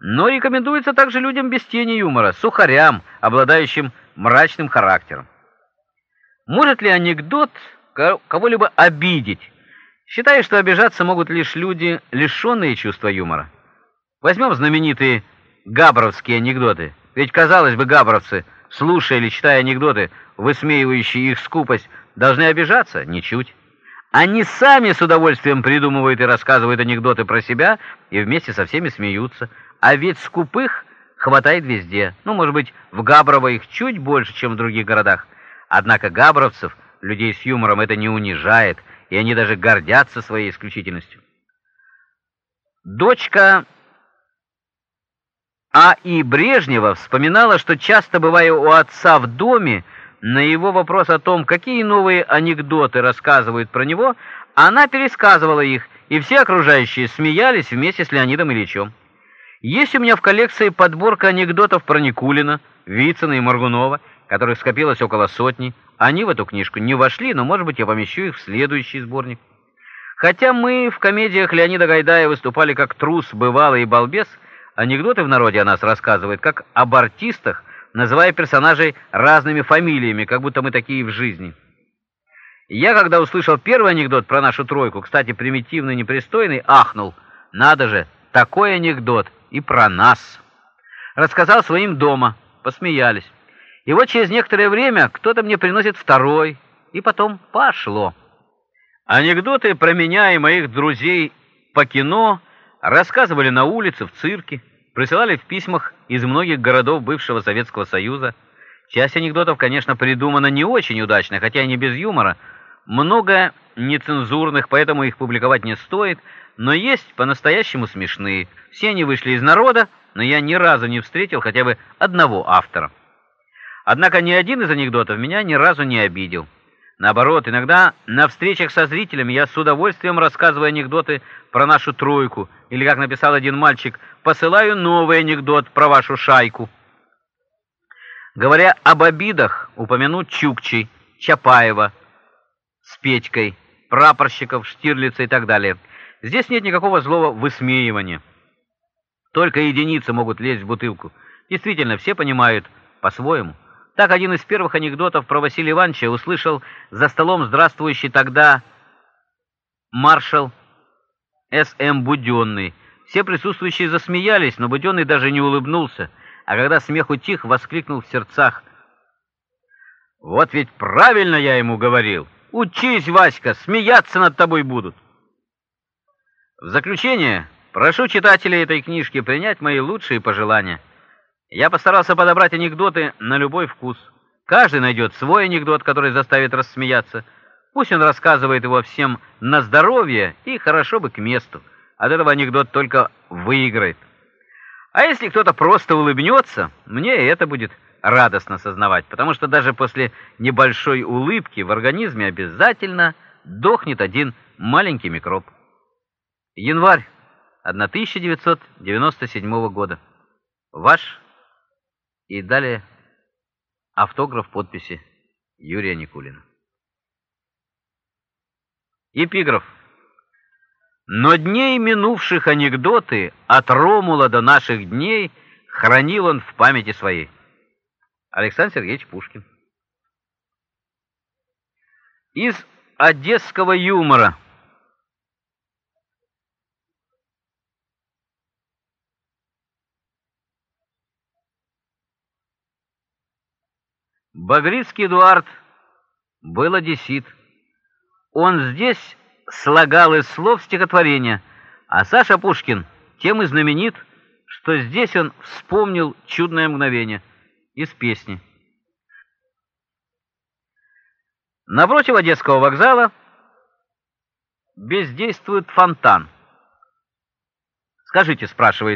но рекомендуется также людям без тени юмора, сухарям, обладающим мрачным характером. Может ли анекдот кого-либо обидеть? Считаю, что обижаться могут лишь люди, лишенные чувства юмора. Возьмем знаменитые габровские анекдоты. Ведь, казалось бы, габровцы, слушая или читая анекдоты, высмеивающие их скупость, должны обижаться? Ничуть. Они сами с удовольствием придумывают и рассказывают анекдоты про себя и вместе со всеми смеются. А ведь скупых хватает везде. Ну, может быть, в Габрово их чуть больше, чем в других городах. Однако габровцев, людей с юмором, это не унижает, и они даже гордятся своей исключительностью. Дочка А. И. Брежнева вспоминала, что часто бывая у отца в доме, на его вопрос о том, какие новые анекдоты рассказывают про него, она пересказывала их, и все окружающие смеялись вместе с Леонидом Ильичем. Есть у меня в коллекции подборка анекдотов про Никулина, Вицина и Моргунова, которых скопилось около сотни. Они в эту книжку не вошли, но, может быть, я помещу их в следующий сборник. Хотя мы в комедиях Леонида Гайдая выступали как трус, бывалый и балбес, анекдоты в народе о нас рассказывают как об артистах, называя персонажей разными фамилиями, как будто мы такие в жизни. Я, когда услышал первый анекдот про нашу тройку, кстати, примитивный, непристойный, ахнул. Надо же, такой анекдот и про нас. Рассказал своим дома, посмеялись. И вот через некоторое время кто-то мне приносит второй, и потом пошло. Анекдоты про меня и моих друзей по кино рассказывали на улице, в цирке присылали в письмах из многих городов бывшего Советского Союза. Часть анекдотов, конечно, придумана не очень удачно, хотя и не без юмора. Много нецензурных, поэтому их публиковать не стоит, но есть по-настоящему смешные. Все они вышли из народа, но я ни разу не встретил хотя бы одного автора. Однако ни один из анекдотов меня ни разу не обидел. Наоборот, иногда на встречах со зрителями я с удовольствием рассказываю анекдоты про нашу тройку, или, как написал один мальчик, посылаю новый анекдот про вашу шайку. Говоря об обидах, упомяну Чукчи, Чапаева с Петькой, прапорщиков, Штирлица и так далее. Здесь нет никакого злого высмеивания. Только единицы могут лезть в бутылку. Действительно, все понимают по-своему. Так один из первых анекдотов про Василия Ивановича услышал за столом здравствующий тогда маршал С.М. Буденный. Все присутствующие засмеялись, но Буденный даже не улыбнулся, а когда смех утих, воскликнул в сердцах. «Вот ведь правильно я ему говорил! Учись, Васька, смеяться над тобой будут!» В заключение прошу читателей этой книжки принять мои лучшие пожелания – я постарался подобрать анекдоты на любой вкус. Каждый найдет свой анекдот, который заставит рассмеяться. Пусть он рассказывает его всем на здоровье и хорошо бы к месту. От этого анекдот только выиграет. А если кто-то просто улыбнется, мне это будет радостно сознавать, потому что даже после небольшой улыбки в организме обязательно дохнет один маленький микроб. Январь 1997 года. Ваш и далее автограф подписи Юрия Никулина. Эпиграф. Но дней минувших анекдоты от Ромула до наших дней хранил он в памяти своей. Александр Сергеевич Пушкин. Из одесского юмора. Багрицкий Эдуард был одессит. Он здесь слагал из слов стихотворения, а Саша Пушкин тем и знаменит, что здесь он вспомнил чудное мгновение из песни. Напротив Одесского вокзала бездействует фонтан. «Скажите, — спрашивает